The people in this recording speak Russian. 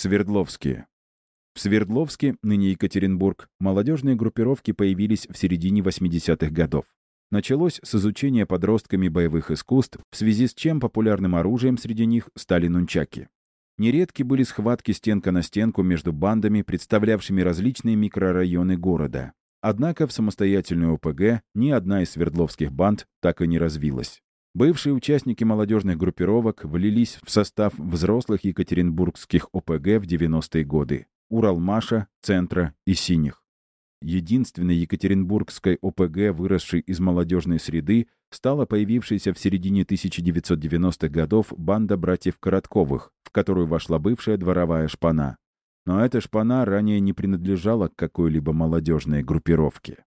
Свердловские. В Свердловске, ныне Екатеринбург, молодежные группировки появились в середине 80-х годов. Началось с изучения подростками боевых искусств, в связи с чем популярным оружием среди них стали нунчаки. Нередки были схватки стенка на стенку между бандами, представлявшими различные микрорайоны города. Однако в самостоятельную ОПГ ни одна из свердловских банд так и не развилась. Бывшие участники молодежных группировок влились в состав взрослых екатеринбургских ОПГ в 90-е годы. Уралмаша, Центра и Синих. Единственной екатеринбургской ОПГ, выросшей из молодежной среды, стала появившаяся в середине 1990-х годов банда братьев Коротковых, в которую вошла бывшая дворовая шпана. Но эта шпана ранее не принадлежала к какой-либо молодежной группировке.